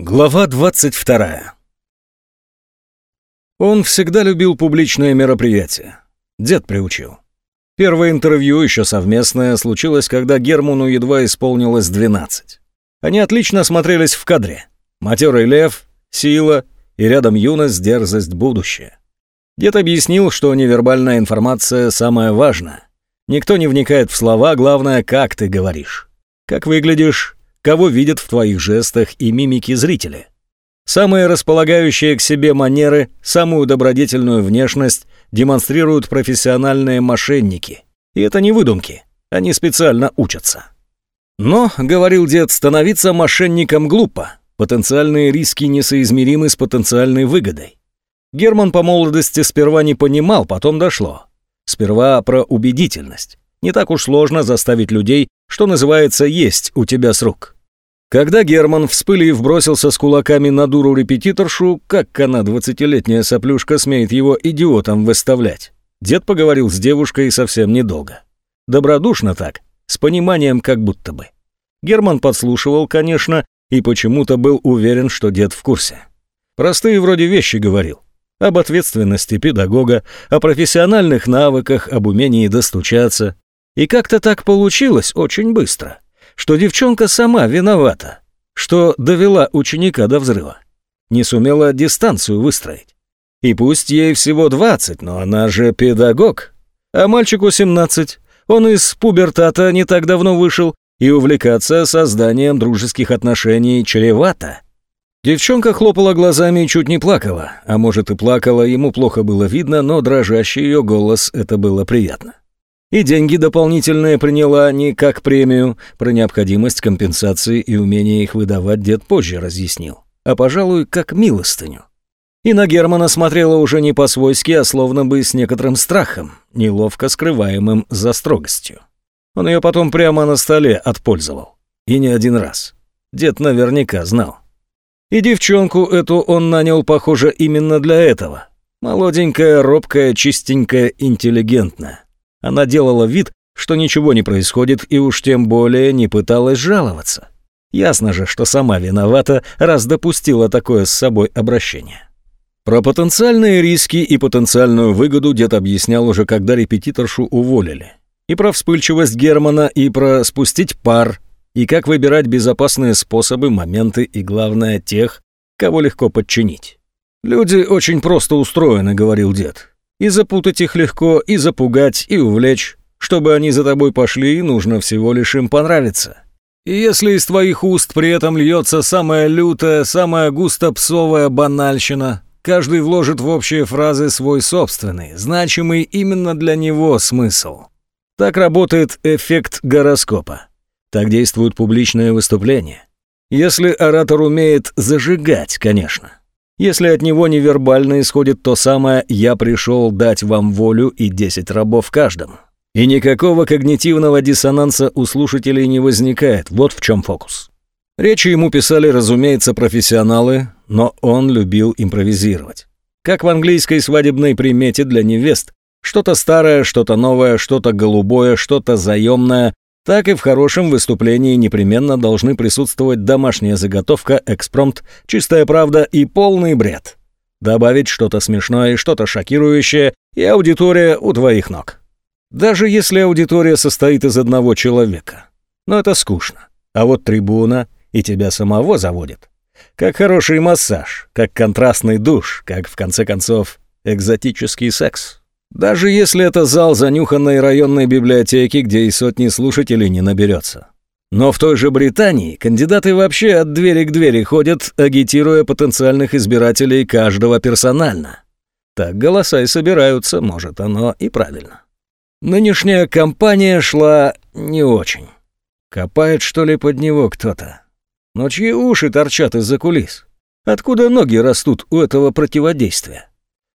Глава 22. Он всегда любил публичные мероприятия. Дед приучил. Первое интервью, еще совместное, случилось, когда Герману едва исполнилось 12. Они отлично смотрелись в кадре. Матерый лев, сила и рядом юность, дерзость, будущее. Дед объяснил, что невербальная информация самая важная. Никто не вникает в слова, главное, как ты говоришь. Как выглядишь, кого видят в твоих жестах и мимике зрители. Самые располагающие к себе манеры, самую добродетельную внешность демонстрируют профессиональные мошенники. И это не выдумки, они специально учатся. Но, говорил дед, становиться мошенником глупо. Потенциальные риски несоизмеримы с потенциальной выгодой. Герман по молодости сперва не понимал, потом дошло. Сперва про убедительность. Не так уж сложно заставить людей, что называется, есть у тебя с рук. Когда Герман, вспылив, бросился с кулаками на дуру-репетиторшу, как она, двадцатилетняя соплюшка, смеет его идиотом выставлять? Дед поговорил с девушкой совсем недолго. Добродушно так, с пониманием как будто бы. Герман подслушивал, конечно, и почему-то был уверен, что дед в курсе. Простые вроде вещи говорил. Об ответственности педагога, о профессиональных навыках, об умении достучаться. И как-то так получилось очень быстро что девчонка сама виновата, что довела ученика до взрыва. Не сумела дистанцию выстроить. И пусть ей всего 20, но она же педагог. А мальчику 17. Он из пубертата не так давно вышел, и увлекаться созданием дружеских отношений чревато. Девчонка хлопала глазами и чуть не плакала, а может и плакала, ему плохо было видно, но дрожащий ее голос это было приятно. И деньги дополнительные приняла не как премию, про необходимость компенсации и умение их выдавать дед позже разъяснил, а, пожалуй, как милостыню. И на Германа смотрела уже не по-свойски, а словно бы с некоторым страхом, неловко скрываемым за строгостью. Он ее потом прямо на столе отпользовал. И не один раз. Дед наверняка знал. И девчонку эту он нанял, похоже, именно для этого. Молоденькая, робкая, чистенькая, интеллигентная. Она делала вид, что ничего не происходит и уж тем более не пыталась жаловаться. Ясно же, что сама виновата, раз допустила такое с собой обращение. Про потенциальные риски и потенциальную выгоду дед объяснял уже, когда репетиторшу уволили. И про вспыльчивость Германа, и про спустить пар, и как выбирать безопасные способы, моменты и, главное, тех, кого легко подчинить. «Люди очень просто устроены», — говорил дед. И запутать их легко, и запугать, и увлечь. Чтобы они за тобой пошли, нужно всего лишь им понравиться. И если из твоих уст при этом льется самая лютая, самая густо-псовая банальщина, каждый вложит в общие фразы свой собственный, значимый именно для него смысл. Так работает эффект гороскопа. Так действуют публичные выступления. Если оратор умеет зажигать, конечно. Если от него невербально исходит то самое «я пришел дать вам волю и десять рабов каждому». И никакого когнитивного диссонанса у слушателей не возникает, вот в чем фокус. Речи ему писали, разумеется, профессионалы, но он любил импровизировать. Как в английской свадебной примете для невест. Что-то старое, что-то новое, что-то голубое, что-то заемное, так и в хорошем выступлении непременно должны присутствовать домашняя заготовка, экспромт, чистая правда и полный бред. Добавить что-то смешное что-то шокирующее, и аудитория у твоих ног. Даже если аудитория состоит из одного человека. Но это скучно. А вот трибуна и тебя самого заводит. Как хороший массаж, как контрастный душ, как, в конце концов, экзотический секс. Даже если это зал занюханной районной библиотеки, где и сотни слушателей не наберется. Но в той же Британии кандидаты вообще от двери к двери ходят, агитируя потенциальных избирателей каждого персонально. Так голоса и собираются, может, оно и правильно. Нынешняя кампания шла не очень. Копает, что ли, под него кто-то? Но чьи уши торчат из-за кулис? Откуда ноги растут у этого противодействия?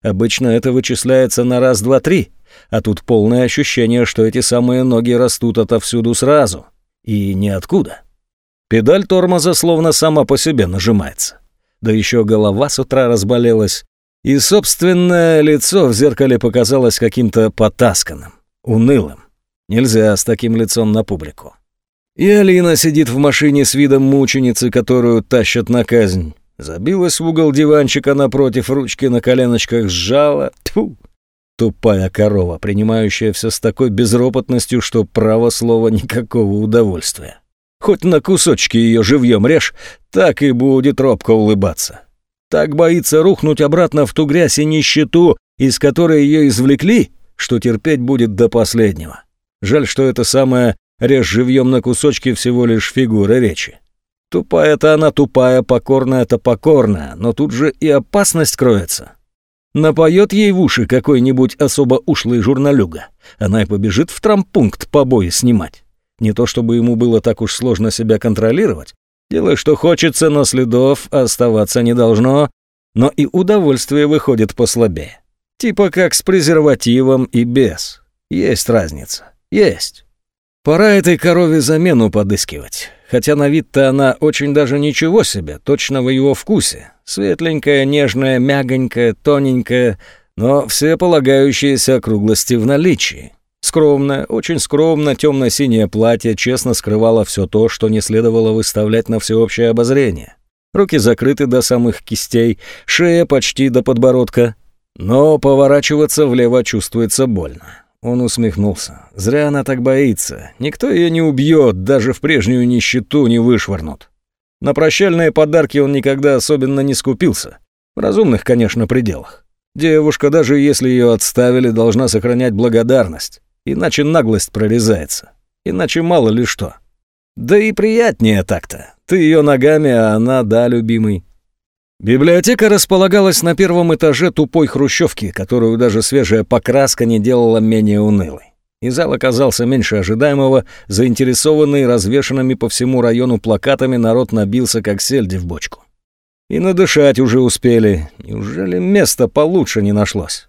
Обычно это вычисляется на раз, два, три, а тут полное ощущение, что эти самые ноги растут отовсюду сразу. И ниоткуда. Педаль тормоза словно сама по себе нажимается. Да еще голова с утра разболелась, и собственное лицо в зеркале показалось каким-то потасканным, унылым. Нельзя с таким лицом на публику. И Алина сидит в машине с видом мученицы, которую тащат на казнь. Забилась в угол диванчика напротив, ручки на коленочках сжала. Тьфу! Тупая корова, принимающая все с такой безропотностью, что право слова никакого удовольствия. Хоть на кусочки ее живьем режь, так и будет робко улыбаться. Так боится рухнуть обратно в ту грязь и нищету, из которой ее извлекли, что терпеть будет до последнего. Жаль, что это самое режь живьем на кусочки всего лишь фигура речи. Тупая-то она тупая, покорная-то покорная, но тут же и опасность кроется. Напоет ей в уши какой-нибудь особо ушлый журналюга. Она и побежит в трампункт побои снимать. Не то чтобы ему было так уж сложно себя контролировать. Делай, что хочется, но следов оставаться не должно. Но и удовольствие выходит послабее. Типа как с презервативом и без. Есть разница. Есть. Пора этой корове замену подыскивать. Хотя на вид-то она очень даже ничего себе, точно в его вкусе. Светленькая, нежная, мягонькая, тоненькая, но все полагающиеся округлости в наличии. Скромное, очень скромно, темно-синее платье честно скрывало все то, что не следовало выставлять на всеобщее обозрение. Руки закрыты до самых кистей, шея почти до подбородка, но поворачиваться влево чувствуется больно. Он усмехнулся. Зря она так боится. Никто ее не убьет, даже в прежнюю нищету не вышвырнут. На прощальные подарки он никогда особенно не скупился. В разумных, конечно, пределах. Девушка, даже если ее отставили, должна сохранять благодарность. Иначе наглость прорезается. Иначе мало ли что. Да и приятнее так-то. Ты ее ногами, а она, да, любимый. Библиотека располагалась на первом этаже тупой хрущевки, которую даже свежая покраска не делала менее унылой. И зал оказался меньше ожидаемого, заинтересованный развешанными по всему району плакатами народ набился как сельди в бочку. И надышать уже успели. Неужели места получше не нашлось?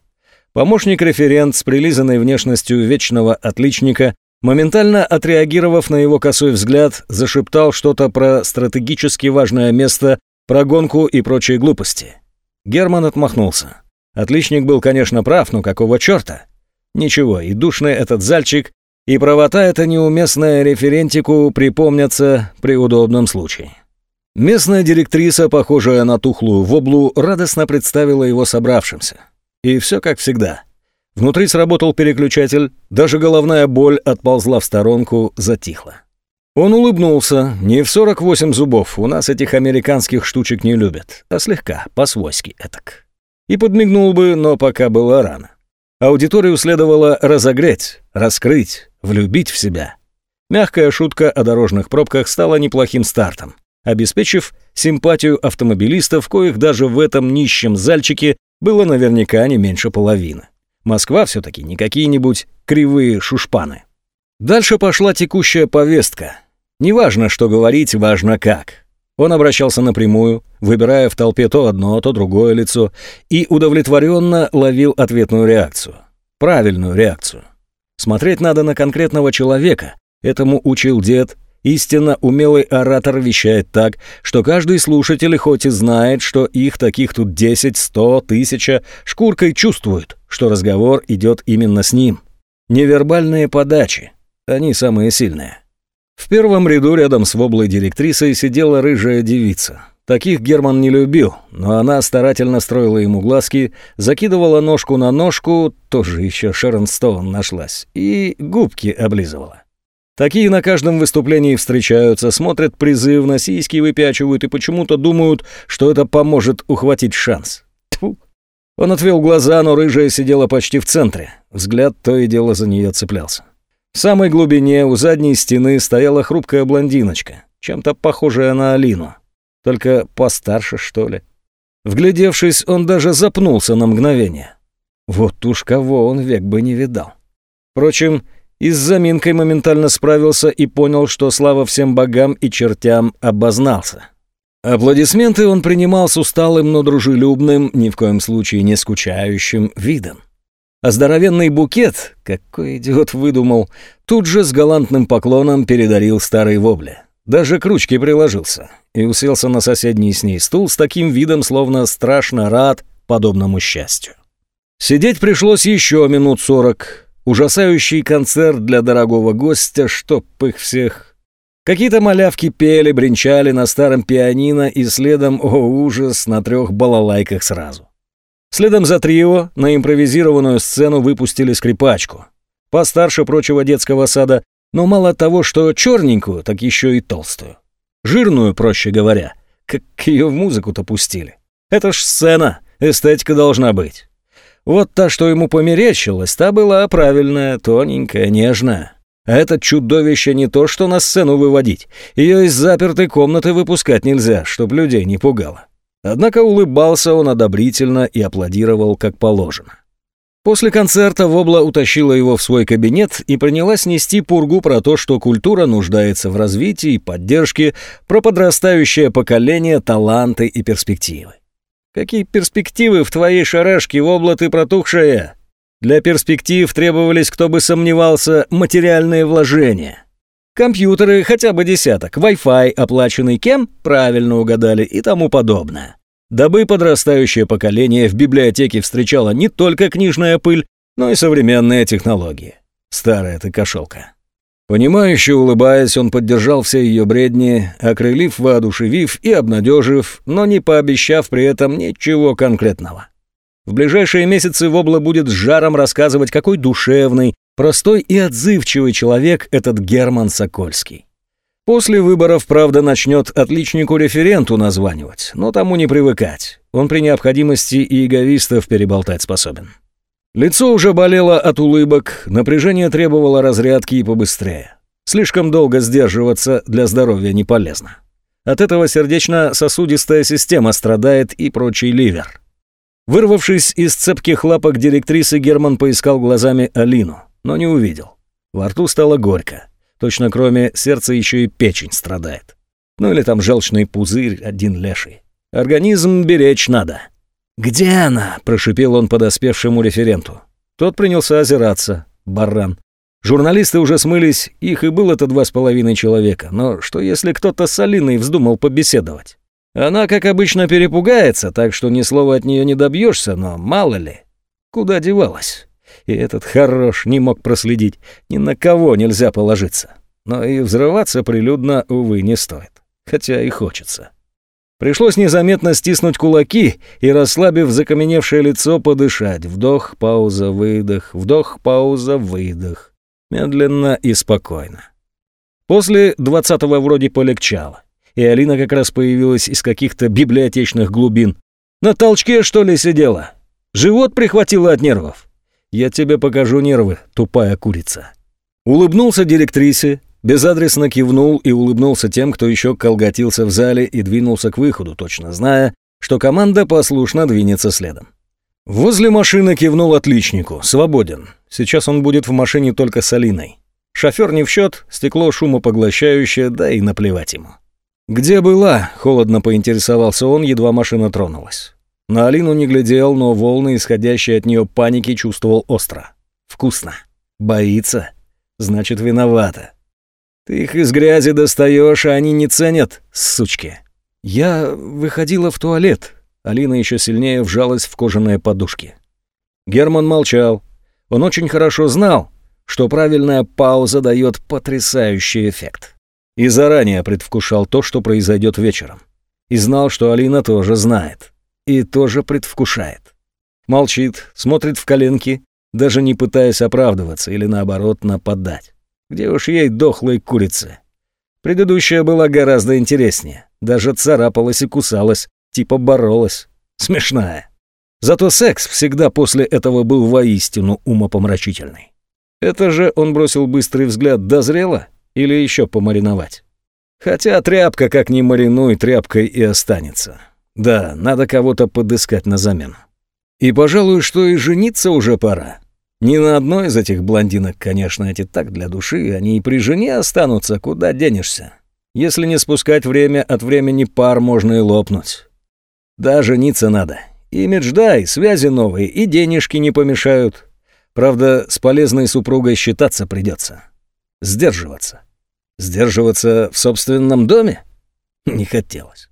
Помощник-референт с прилизанной внешностью вечного отличника, моментально отреагировав на его косой взгляд, зашептал что-то про стратегически важное место про гонку и прочие глупости. Герман отмахнулся. Отличник был, конечно, прав, но какого черта? Ничего, и душный этот зальчик, и правота эта неуместная референтику припомнятся при удобном случае. Местная директриса, похожая на тухлую воблу, радостно представила его собравшимся. И все как всегда. Внутри сработал переключатель, даже головная боль отползла в сторонку, затихла. Он улыбнулся. Не в 48 зубов, у нас этих американских штучек не любят, а слегка, по-свойски этак. И подмигнул бы, но пока было рано. Аудиторию следовало разогреть, раскрыть, влюбить в себя. Мягкая шутка о дорожных пробках стала неплохим стартом, обеспечив симпатию автомобилистов, коих даже в этом нищем зальчике было наверняка не меньше половины. Москва все-таки не какие-нибудь кривые шушпаны. Дальше пошла текущая повестка. Неважно, что говорить, важно как. Он обращался напрямую, выбирая в толпе то одно, то другое лицо, и удовлетворенно ловил ответную реакцию. Правильную реакцию. Смотреть надо на конкретного человека. Этому учил дед. Истинно умелый оратор вещает так, что каждый слушатель хоть и знает, что их таких тут 10, 100, тысяча, шкуркой чувствует, что разговор идет именно с ним. Невербальные подачи, они самые сильные. В первом ряду рядом с воблой директрисой сидела рыжая девица. Таких Герман не любил, но она старательно строила ему глазки, закидывала ножку на ножку, тоже еще Шерон Стоун нашлась, и губки облизывала. Такие на каждом выступлении встречаются, смотрят призывно, сиськи выпячивают и почему-то думают, что это поможет ухватить шанс. Тьфу. Он отвел глаза, но рыжая сидела почти в центре. Взгляд то и дело за нее цеплялся. В самой глубине у задней стены стояла хрупкая блондиночка, чем-то похожая на Алину. Только постарше, что ли. Вглядевшись, он даже запнулся на мгновение. Вот уж кого он век бы не видал. Впрочем, и с заминкой моментально справился и понял, что слава всем богам и чертям обознался. Аплодисменты он принимал с усталым, но дружелюбным, ни в коем случае не скучающим видом. А здоровенный букет, какой идиот выдумал, тут же с галантным поклоном передарил старой вобле. Даже к ручке приложился и уселся на соседний с ней стул с таким видом, словно страшно рад подобному счастью. Сидеть пришлось еще минут сорок. Ужасающий концерт для дорогого гостя, чтоб их всех. Какие-то малявки пели, бренчали на старом пианино и следом, о ужас, на трех балалайках сразу. Следом за трио на импровизированную сцену выпустили скрипачку. Постарше прочего детского сада, но мало того, что черненькую, так еще и толстую. Жирную, проще говоря. Как ее в музыку-то пустили. Это ж сцена, эстетика должна быть. Вот та, что ему померещилась, та была правильная, тоненькая, нежная. Это чудовище не то, что на сцену выводить. Ее из запертой комнаты выпускать нельзя, чтоб людей не пугало. Однако улыбался он одобрительно и аплодировал как положено. После концерта Вобла утащила его в свой кабинет и принялась нести пургу про то, что культура нуждается в развитии и поддержке, про подрастающее поколение, таланты и перспективы. «Какие перспективы в твоей шарашке, Вобла, ты протухшая?» Для перспектив требовались, кто бы сомневался, материальные вложения. Компьютеры хотя бы десяток, Wi-Fi, оплаченный кем, правильно угадали и тому подобное. Дабы подрастающее поколение в библиотеке встречало не только книжная пыль, но и современные технологии. Старая ты кошелка. Понимающе улыбаясь, он поддержал все ее бредни, окрылив, воодушевив и обнадежив, но не пообещав при этом ничего конкретного. В ближайшие месяцы Вобла будет с жаром рассказывать, какой душевный, простой и отзывчивый человек этот Герман Сокольский. После выборов, правда, начнет отличнику-референту названивать, но тому не привыкать. Он при необходимости и эговистов переболтать способен. Лицо уже болело от улыбок, напряжение требовало разрядки и побыстрее. Слишком долго сдерживаться для здоровья не полезно. От этого сердечно-сосудистая система страдает и прочий ливер. Вырвавшись из цепких лапок директрисы, Герман поискал глазами Алину, но не увидел. Во рту стало горько. Точно кроме сердца еще и печень страдает. Ну или там желчный пузырь один леший. Организм беречь надо. «Где она?» – прошипел он подоспевшему референту. Тот принялся озираться. Баран. Журналисты уже смылись, их и было-то два с половиной человека. Но что если кто-то с Алиной вздумал побеседовать? Она, как обычно, перепугается, так что ни слова от нее не добьешься, но мало ли. Куда девалась? И этот хорош не мог проследить. Ни на кого нельзя положиться. Но и взрываться прилюдно, увы, не стоит. Хотя и хочется. Пришлось незаметно стиснуть кулаки и, расслабив закаменевшее лицо, подышать. Вдох, пауза, выдох, вдох, пауза, выдох. Медленно и спокойно. После двадцатого вроде полегчало и Алина как раз появилась из каких-то библиотечных глубин. «На толчке, что ли, сидела? Живот прихватило от нервов? Я тебе покажу нервы, тупая курица». Улыбнулся директрисе, безадресно кивнул и улыбнулся тем, кто еще колготился в зале и двинулся к выходу, точно зная, что команда послушно двинется следом. Возле машины кивнул отличнику, свободен. Сейчас он будет в машине только с Алиной. Шофер не в счет, стекло шумопоглощающее, да и наплевать ему. «Где была?» — холодно поинтересовался он, едва машина тронулась. На Алину не глядел, но волны, исходящие от нее паники, чувствовал остро. «Вкусно. Боится. Значит, виновата. Ты их из грязи достаешь, а они не ценят, сучки». «Я выходила в туалет». Алина еще сильнее вжалась в кожаные подушки. Герман молчал. Он очень хорошо знал, что правильная пауза дает потрясающий эффект. И заранее предвкушал то, что произойдет вечером. И знал, что Алина тоже знает. И тоже предвкушает. Молчит, смотрит в коленки, даже не пытаясь оправдываться или наоборот нападать. Где уж ей дохлой курицы. Предыдущая была гораздо интереснее. Даже царапалась и кусалась, типа боролась. Смешная. Зато секс всегда после этого был воистину умопомрачительный. Это же он бросил быстрый взгляд, дозрело? Или еще помариновать. Хотя тряпка, как ни маринуй, тряпкой и останется. Да, надо кого-то подыскать на замену. И, пожалуй, что и жениться уже пора. Ни на одной из этих блондинок, конечно, эти так для души, они и при жене останутся, куда денешься. Если не спускать время от времени пар, можно и лопнуть. Да, жениться надо. Имидж дай, связи новые, и денежки не помешают. Правда, с полезной супругой считаться придется. Сдерживаться. Сдерживаться в собственном доме? Не хотелось.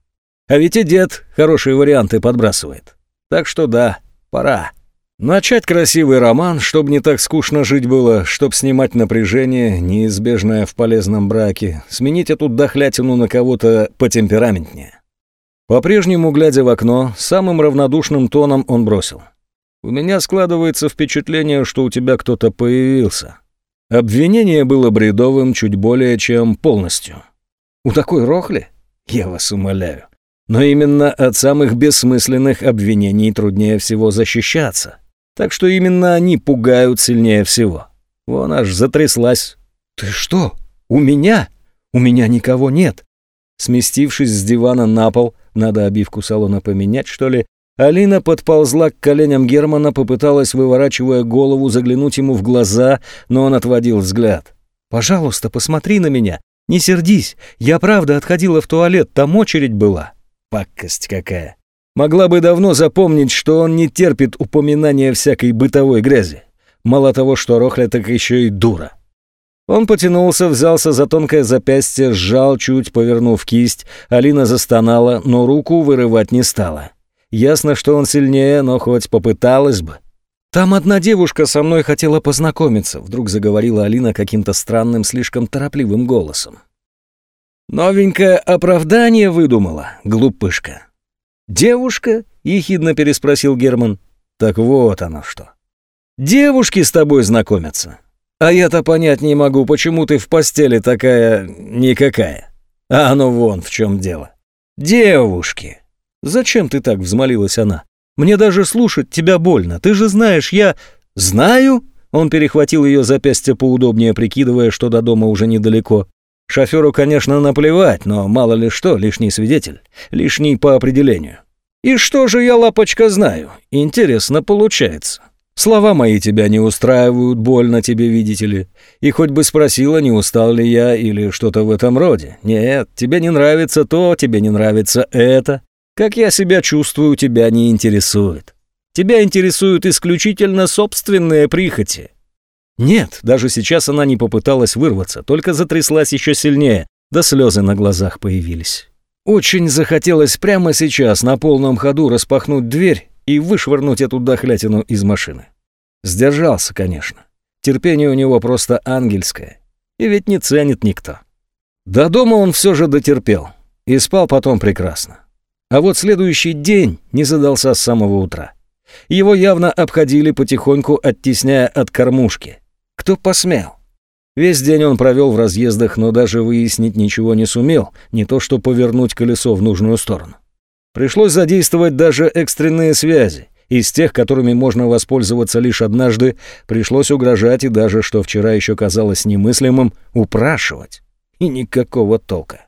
А ведь и дед хорошие варианты подбрасывает. Так что да, пора. Начать красивый роман, чтобы не так скучно жить было, чтобы снимать напряжение, неизбежное в полезном браке, сменить эту дохлятину на кого-то потемпераментнее. По-прежнему, глядя в окно, самым равнодушным тоном он бросил. «У меня складывается впечатление, что у тебя кто-то появился». Обвинение было бредовым чуть более чем полностью. «У такой рохли? Я вас умоляю. Но именно от самых бессмысленных обвинений труднее всего защищаться. Так что именно они пугают сильнее всего. Вон аж затряслась. «Ты что? У меня? У меня никого нет!» Сместившись с дивана на пол, надо обивку салона поменять, что ли, Алина подползла к коленям Германа, попыталась, выворачивая голову, заглянуть ему в глаза, но он отводил взгляд. «Пожалуйста, посмотри на меня. Не сердись. Я правда отходила в туалет, там очередь была». Пакость какая. Могла бы давно запомнить, что он не терпит упоминания всякой бытовой грязи. Мало того, что Рохля, так еще и дура. Он потянулся, взялся за тонкое запястье, сжал чуть, повернув кисть. Алина застонала, но руку вырывать не стала. Ясно, что он сильнее, но хоть попыталась бы. «Там одна девушка со мной хотела познакомиться», — вдруг заговорила Алина каким-то странным, слишком торопливым голосом. «Новенькое оправдание выдумала, глупышка. «Девушка?» — ехидно переспросил Герман. «Так вот оно что. Девушки с тобой знакомятся. А я-то понять не могу, почему ты в постели такая никакая. А оно вон в чем дело. Девушки!» «Зачем ты так?» — взмолилась она. «Мне даже слушать тебя больно. Ты же знаешь, я...» «Знаю?» Он перехватил ее запястье поудобнее, прикидывая, что до дома уже недалеко. Шоферу, конечно, наплевать, но мало ли что, лишний свидетель. Лишний по определению. И что же я, лапочка, знаю? Интересно получается. Слова мои тебя не устраивают, больно тебе, видите ли. И хоть бы спросила, не устал ли я или что-то в этом роде. Нет, тебе не нравится то, тебе не нравится это. Как я себя чувствую, тебя не интересует. Тебя интересуют исключительно собственные прихоти. Нет, даже сейчас она не попыталась вырваться, только затряслась еще сильнее, да слезы на глазах появились. Очень захотелось прямо сейчас на полном ходу распахнуть дверь и вышвырнуть эту дохлятину из машины. Сдержался, конечно. Терпение у него просто ангельское. И ведь не ценит никто. До дома он все же дотерпел. И спал потом прекрасно. А вот следующий день не задался с самого утра. Его явно обходили потихоньку, оттесняя от кормушки. Кто посмел? Весь день он провел в разъездах, но даже выяснить ничего не сумел, не то что повернуть колесо в нужную сторону. Пришлось задействовать даже экстренные связи. Из тех, которыми можно воспользоваться лишь однажды, пришлось угрожать и даже, что вчера еще казалось немыслимым, упрашивать. И никакого толка.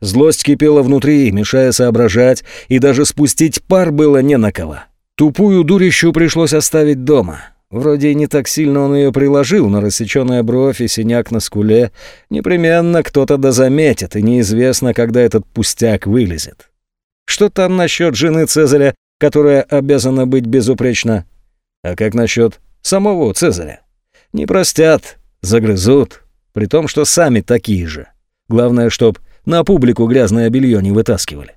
Злость кипела внутри, мешая соображать, и даже спустить пар было не на кого. Тупую дурищу пришлось оставить дома. Вроде и не так сильно он ее приложил, но рассеченная бровь и синяк на скуле непременно кто-то дозаметит, и неизвестно, когда этот пустяк вылезет. Что там насчет жены Цезаря, которая обязана быть безупречна? А как насчет самого Цезаря? Не простят, загрызут, при том, что сами такие же. Главное, чтоб на публику грязное белье не вытаскивали.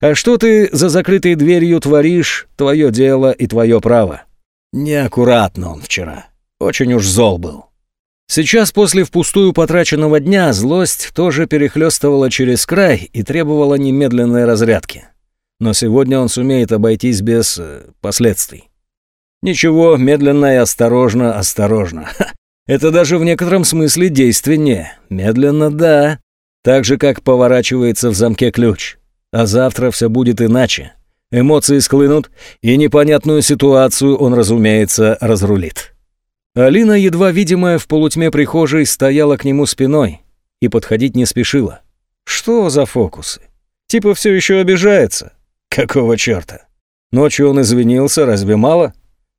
А что ты за закрытой дверью творишь, твое дело и твое право. Неаккуратно он вчера. Очень уж зол был. Сейчас, после впустую потраченного дня, злость тоже перехлестывала через край и требовала немедленной разрядки. Но сегодня он сумеет обойтись без э, последствий. Ничего, медленно и осторожно, осторожно. Ха, это даже в некотором смысле действеннее. Медленно, да. Так же, как поворачивается в замке ключ. А завтра все будет иначе. Эмоции склынут, и непонятную ситуацию он, разумеется, разрулит. Алина, едва видимая в полутьме прихожей, стояла к нему спиной и подходить не спешила. Что за фокусы? Типа все еще обижается. Какого черта? Ночью он извинился, разве мало?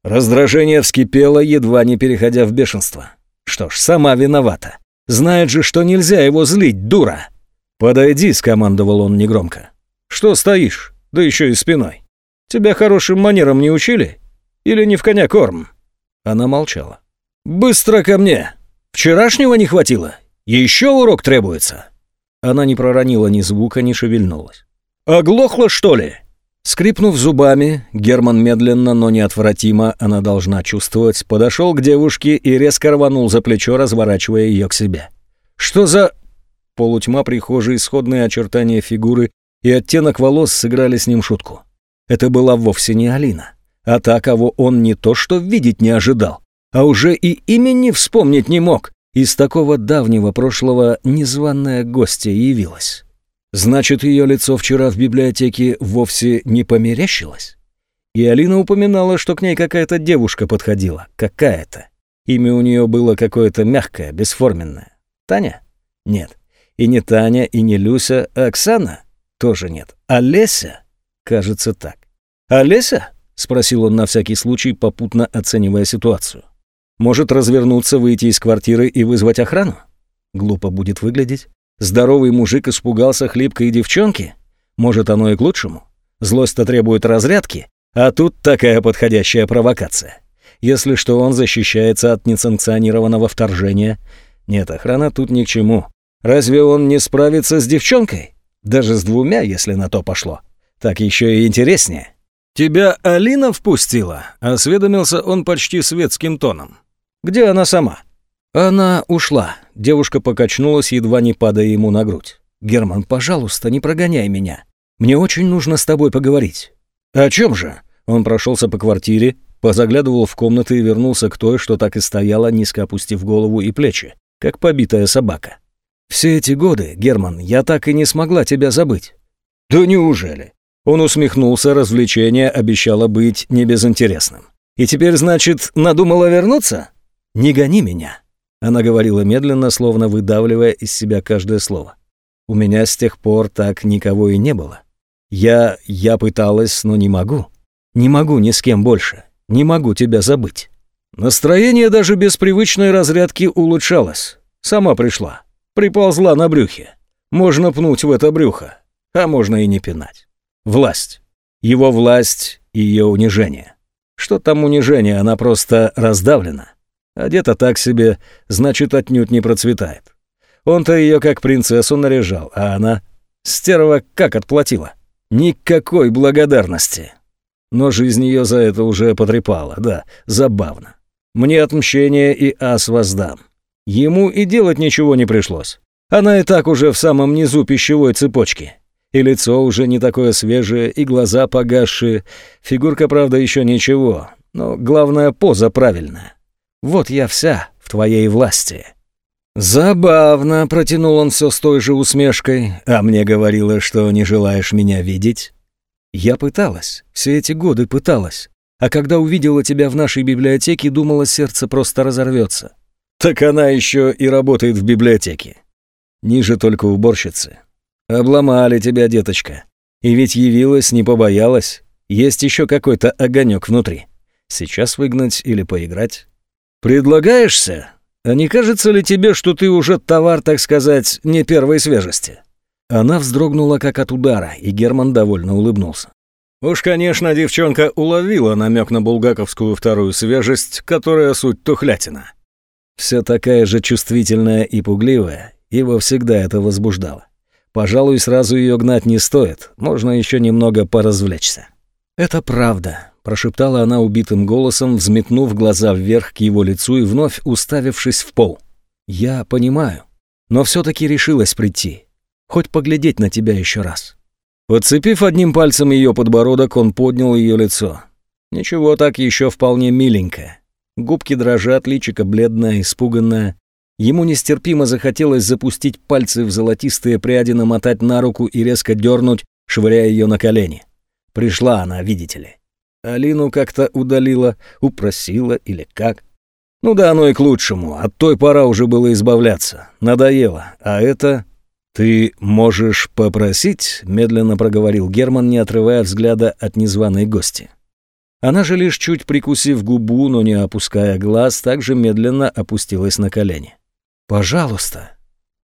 Раздражение вскипело, едва не переходя в бешенство. Что ж, сама виновата. Знает же, что нельзя его злить, дура. «Подойди», — скомандовал он негромко. «Что стоишь? Да еще и спиной. Тебя хорошим манерам не учили? Или не в коня корм?» Она молчала. «Быстро ко мне! Вчерашнего не хватило? Еще урок требуется!» Она не проронила ни звука, не шевельнулась. «Оглохла, что ли? Скрипнув зубами, Герман медленно, но неотвратимо, она должна чувствовать, подошел к девушке и резко рванул за плечо, разворачивая ее к себе. «Что за...» Полутьма прихожей, исходные очертания фигуры и оттенок волос сыграли с ним шутку. Это была вовсе не Алина, а та, кого он не то что видеть не ожидал, а уже и имени вспомнить не мог. Из такого давнего прошлого незваная гостья явилась. Значит, ее лицо вчера в библиотеке вовсе не померещилось? И Алина упоминала, что к ней какая-то девушка подходила. Какая-то. Имя у нее было какое-то мягкое, бесформенное. Таня? Нет. И не Таня, и не Люся, а Оксана? Тоже нет. А Леся? Кажется, так. А Леся? Спросил он на всякий случай, попутно оценивая ситуацию. Может развернуться, выйти из квартиры и вызвать охрану? Глупо будет выглядеть. Здоровый мужик испугался хлипкой девчонки? Может, оно и к лучшему? Злость-то требует разрядки, а тут такая подходящая провокация. Если что, он защищается от несанкционированного вторжения. Нет, охрана тут ни к чему. Разве он не справится с девчонкой? Даже с двумя, если на то пошло. Так еще и интереснее. «Тебя Алина впустила?» — осведомился он почти светским тоном. «Где она сама?» Она ушла. Девушка покачнулась, едва не падая ему на грудь. «Герман, пожалуйста, не прогоняй меня. Мне очень нужно с тобой поговорить». «О чем же?» Он прошелся по квартире, позаглядывал в комнаты и вернулся к той, что так и стояла, низко опустив голову и плечи, как побитая собака. «Все эти годы, Герман, я так и не смогла тебя забыть». «Да неужели?» Он усмехнулся, развлечение обещало быть небезынтересным. «И теперь, значит, надумала вернуться?» «Не гони меня. Она говорила медленно, словно выдавливая из себя каждое слово. «У меня с тех пор так никого и не было. Я... я пыталась, но не могу. Не могу ни с кем больше. Не могу тебя забыть». Настроение даже без привычной разрядки улучшалось. Сама пришла. Приползла на брюхе. Можно пнуть в это брюхо, а можно и не пинать. Власть. Его власть и ее унижение. Что там унижение, она просто раздавлена. Одета так себе, значит, отнюдь не процветает. Он-то ее как принцессу наряжал, а она... Стерва как отплатила? Никакой благодарности. Но жизнь ее за это уже потрепала, да, забавно. Мне отмщение и ас воздам. Ему и делать ничего не пришлось. Она и так уже в самом низу пищевой цепочки. И лицо уже не такое свежее, и глаза погасшие. Фигурка, правда, еще ничего, но главное, поза правильная. Вот я вся в твоей власти». «Забавно», — протянул он все с той же усмешкой, «а мне говорила, что не желаешь меня видеть». «Я пыталась, все эти годы пыталась, а когда увидела тебя в нашей библиотеке, думала, сердце просто разорвется». «Так она еще и работает в библиотеке. Ниже только уборщицы. Обломали тебя, деточка. И ведь явилась, не побоялась. Есть еще какой-то огонек внутри. Сейчас выгнать или поиграть?» «Предлагаешься? А не кажется ли тебе, что ты уже товар, так сказать, не первой свежести?» Она вздрогнула как от удара, и Герман довольно улыбнулся. Уж, конечно, девчонка уловила намек на булгаковскую вторую свежесть, которая суть тухлятина. Все такая же чувствительная и пугливая, его всегда это возбуждало. Пожалуй, сразу ее гнать не стоит, можно еще немного поразвлечься. «Это правда», прошептала она убитым голосом, взметнув глаза вверх к его лицу и вновь уставившись в пол. «Я понимаю, но все-таки решилась прийти. Хоть поглядеть на тебя еще раз». Подцепив одним пальцем ее подбородок, он поднял ее лицо. Ничего так еще вполне миленькое. Губки дрожат, личико бледное, испуганное. Ему нестерпимо захотелось запустить пальцы в золотистые пряди, намотать на руку и резко дернуть, швыряя ее на колени. Пришла она, видите ли. Алину как-то удалила, упросила или как. Ну да, оно и к лучшему. От той пора уже было избавляться. Надоело. А это... «Ты можешь попросить?» — медленно проговорил Герман, не отрывая взгляда от незваной гости. Она же лишь чуть прикусив губу, но не опуская глаз, также медленно опустилась на колени. «Пожалуйста».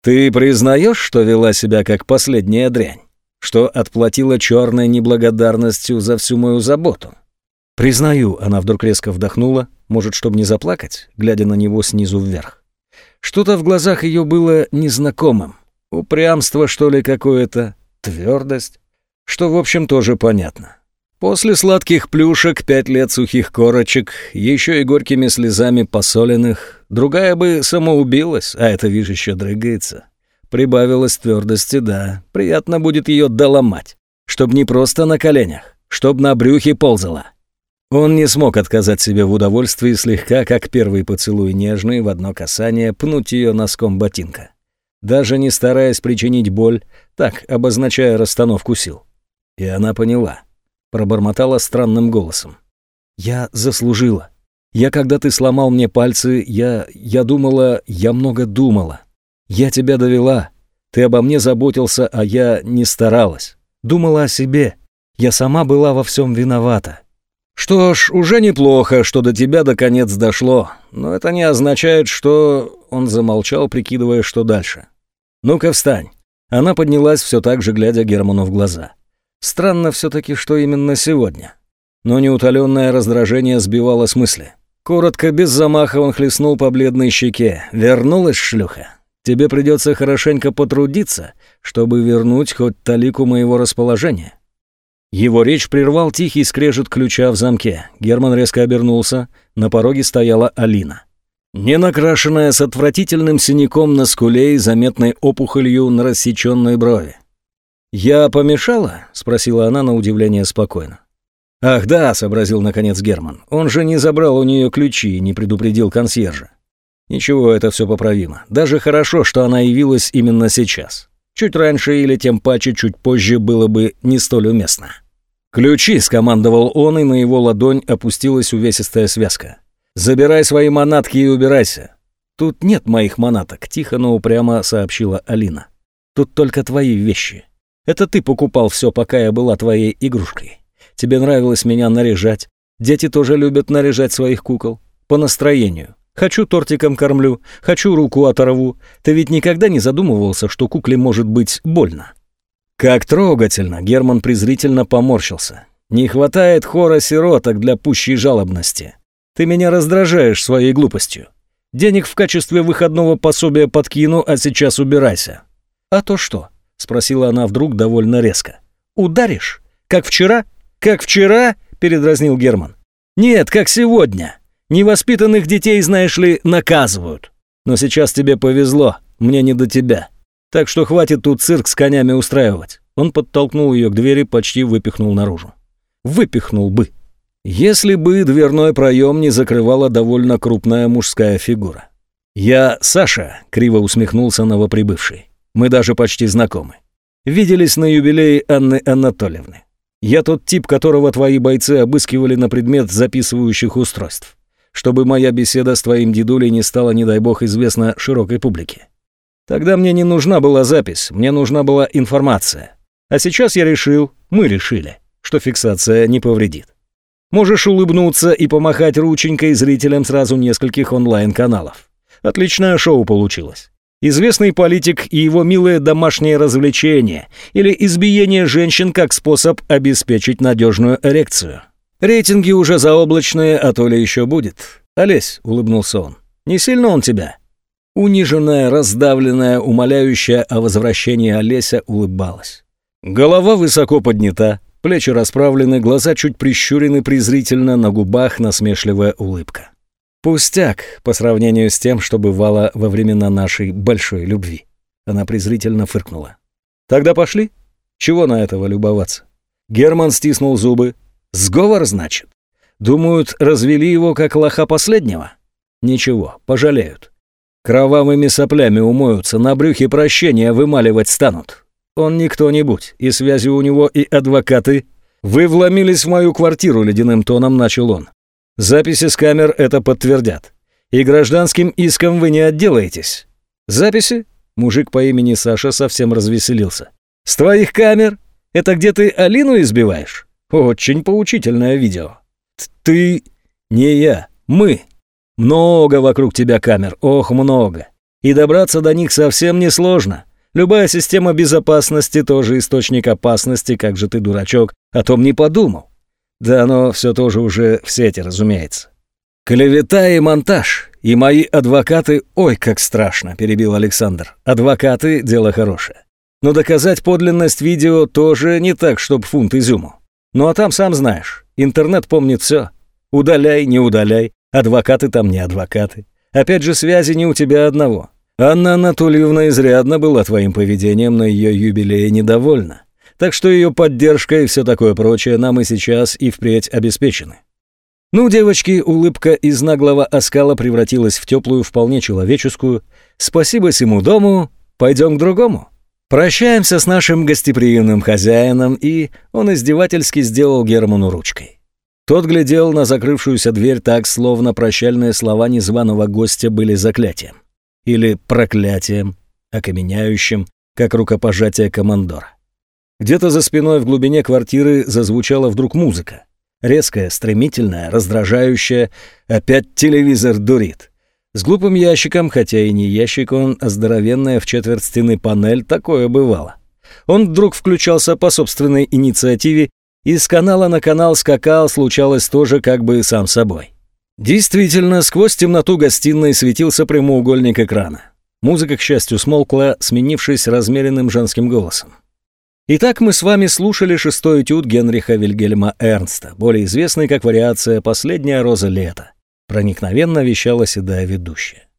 «Ты признаешь, что вела себя как последняя дрянь? Что отплатила черной неблагодарностью за всю мою заботу?» «Признаю», — она вдруг резко вдохнула, может, чтобы не заплакать, глядя на него снизу вверх. Что-то в глазах ее было незнакомым. Упрямство, что ли, какое-то, твердость, что, в общем, тоже понятно. После сладких плюшек, пять лет сухих корочек, еще и горькими слезами посоленных, другая бы самоубилась, а это, видишь, еще дрыгается. Прибавилось твердости, да, приятно будет ее доломать, чтоб не просто на коленях, чтоб на брюхе ползала. Он не смог отказать себе в удовольствии слегка, как первый поцелуй нежный, в одно касание пнуть ее носком ботинка. Даже не стараясь причинить боль, так, обозначая расстановку сил. И она поняла — пробормотала странным голосом. «Я заслужила. Я, когда ты сломал мне пальцы, я... я думала... я много думала. Я тебя довела. Ты обо мне заботился, а я не старалась. Думала о себе. Я сама была во всем виновата. Что ж, уже неплохо, что до тебя наконец дошло, но это не означает, что...» Он замолчал, прикидывая, что дальше. «Ну-ка, встань». Она поднялась, все так же глядя Герману в глаза. Странно все-таки, что именно сегодня. Но неутоленное раздражение сбивало с мысли. Коротко, без замаха он хлестнул по бледной щеке. «Вернулась, шлюха? Тебе придется хорошенько потрудиться, чтобы вернуть хоть талику моего расположения». Его речь прервал тихий скрежет ключа в замке. Герман резко обернулся. На пороге стояла Алина. Ненакрашенная с отвратительным синяком на скуле и заметной опухолью на рассеченной брови. «Я помешала?» — спросила она на удивление спокойно. «Ах да», — сообразил наконец Герман, «он же не забрал у нее ключи и не предупредил консьержа». «Ничего, это все поправимо. Даже хорошо, что она явилась именно сейчас. Чуть раньше или тем паче чуть позже было бы не столь уместно». «Ключи!» — скомандовал он, и на его ладонь опустилась увесистая связка. «Забирай свои манатки и убирайся». «Тут нет моих манаток», — тихо, но упрямо сообщила Алина. «Тут только твои вещи. Это ты покупал все, пока я была твоей игрушкой. Тебе нравилось меня наряжать. Дети тоже любят наряжать своих кукол. По настроению. Хочу тортиком кормлю, хочу руку оторву. Ты ведь никогда не задумывался, что кукле может быть больно?» Как трогательно, Герман презрительно поморщился. «Не хватает хора сироток для пущей жалобности. Ты меня раздражаешь своей глупостью. Денег в качестве выходного пособия подкину, а сейчас убирайся». «А то что?» — спросила она вдруг довольно резко. «Ударишь? Как вчера?» «Как вчера?» — передразнил Герман. «Нет, как сегодня. Невоспитанных детей, знаешь ли, наказывают. Но сейчас тебе повезло, мне не до тебя. Так что хватит тут цирк с конями устраивать». Он подтолкнул ее к двери, почти выпихнул наружу. Выпихнул бы. Если бы дверной проем не закрывала довольно крупная мужская фигура. «Я Саша», — криво усмехнулся новоприбывший. Мы даже почти знакомы. Виделись на юбилее Анны Анатольевны. Я тот тип, которого твои бойцы обыскивали на предмет записывающих устройств. Чтобы моя беседа с твоим дедулей не стала, не дай бог, известна широкой публике. Тогда мне не нужна была запись, мне нужна была информация. А сейчас я решил, мы решили, что фиксация не повредит. Можешь улыбнуться и помахать рученькой зрителям сразу нескольких онлайн-каналов. Отличное шоу получилось. Известный политик и его милое домашнее развлечение или избиение женщин как способ обеспечить надежную эрекцию. Рейтинги уже заоблачные, а то ли еще будет. «Олесь», — улыбнулся он, — «не сильно он тебя?» Униженная, раздавленная, умоляющая о возвращении Олеся улыбалась. Голова высоко поднята, плечи расправлены, глаза чуть прищурены презрительно, на губах насмешливая улыбка. Пустяк по сравнению с тем, что бывало во времена нашей большой любви. Она презрительно фыркнула. Тогда пошли? Чего на этого любоваться? Герман стиснул зубы. Сговор, значит? Думают, развели его как лоха последнего? Ничего, пожалеют. Кровавыми соплями умоются, на брюхе прощения вымаливать станут. Он не кто-нибудь, и связи у него, и адвокаты. Вы вломились в мою квартиру, ледяным тоном начал он. Записи с камер это подтвердят. И гражданским иском вы не отделаетесь. Записи? Мужик по имени Саша совсем развеселился. С твоих камер? Это где ты Алину избиваешь? Очень поучительное видео. Ты... Не я. Мы. Много вокруг тебя камер. Ох, много. И добраться до них совсем несложно. Любая система безопасности тоже источник опасности, как же ты, дурачок, о том не подумал. Да оно все тоже уже в сети, разумеется. «Клевета и монтаж. И мои адвокаты... Ой, как страшно!» – перебил Александр. «Адвокаты – дело хорошее. Но доказать подлинность видео тоже не так, чтоб фунт изюму. Ну а там, сам знаешь, интернет помнит все. Удаляй, не удаляй, адвокаты там не адвокаты. Опять же, связи не у тебя одного. Анна Анатольевна изрядно была твоим поведением на ее юбилее недовольна. Так что ее поддержка и все такое прочее нам и сейчас и впредь обеспечены. Ну, девочки, улыбка из наглого оскала превратилась в теплую, вполне человеческую. Спасибо всему дому, пойдем к другому. Прощаемся с нашим гостеприимным хозяином, и он издевательски сделал Герману ручкой. Тот глядел на закрывшуюся дверь так, словно прощальные слова незваного гостя были заклятием. Или проклятием, окаменяющим, как рукопожатие командора. Где-то за спиной в глубине квартиры зазвучала вдруг музыка. Резкая, стремительная, раздражающая. Опять телевизор дурит. С глупым ящиком, хотя и не ящик он, а здоровенная в четверть стены панель, такое бывало. Он вдруг включался по собственной инициативе и с канала на канал скакал, случалось тоже как бы сам собой. Действительно, сквозь темноту гостиной светился прямоугольник экрана. Музыка, к счастью, смолкла, сменившись размеренным женским голосом. Итак, мы с вами слушали шестой этюд Генриха Вильгельма Эрнста, более известный как вариация «Последняя роза лета», проникновенно вещала седая ведущая.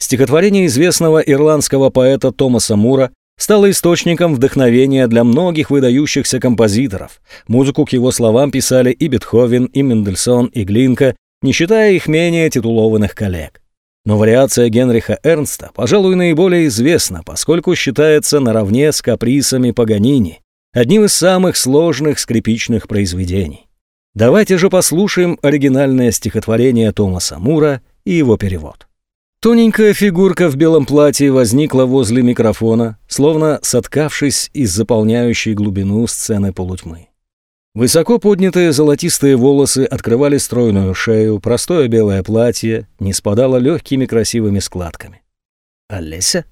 Стихотворение известного ирландского поэта Томаса Мура стало источником вдохновения для многих выдающихся композиторов. Музыку к его словам писали и Бетховен, и Мендельсон, и Глинка, не считая их менее титулованных коллег. Но вариация Генриха Эрнста, пожалуй, наиболее известна, поскольку считается наравне с каприсами Паганини, одним из самых сложных скрипичных произведений. Давайте же послушаем оригинальное стихотворение Томаса Мура и его перевод. Тоненькая фигурка в белом платье возникла возле микрофона, словно соткавшись из заполняющей глубину сцены полутьмы. Высоко поднятые золотистые волосы открывали стройную шею, простое белое платье не спадало легкими красивыми складками. «Олеся?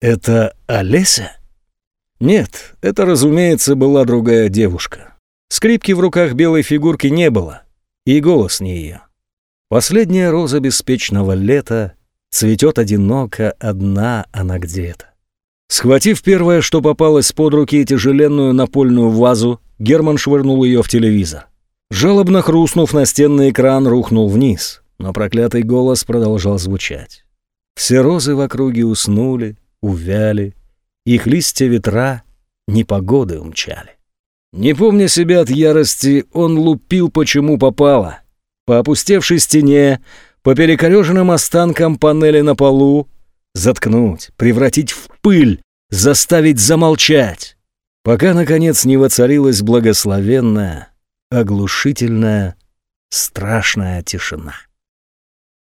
Это Олеся?» Нет, это, разумеется, была другая девушка. Скрипки в руках белой фигурки не было, и голос не ее. Последняя роза беспечного лета цветет одиноко, одна она где-то. Схватив первое, что попалось под руки, тяжеленную напольную вазу, Герман швырнул ее в телевизор. Жалобно хрустнув, настенный экран рухнул вниз, но проклятый голос продолжал звучать. Все розы в округе уснули, увяли, их листья ветра непогоды умчали. Не помня себя от ярости, он лупил почему попало. По опустевшей стене, по перекореженным останкам панели на полу, заткнуть, превратить в пыль, заставить замолчать пока, наконец, не воцарилась благословенная, оглушительная, страшная тишина.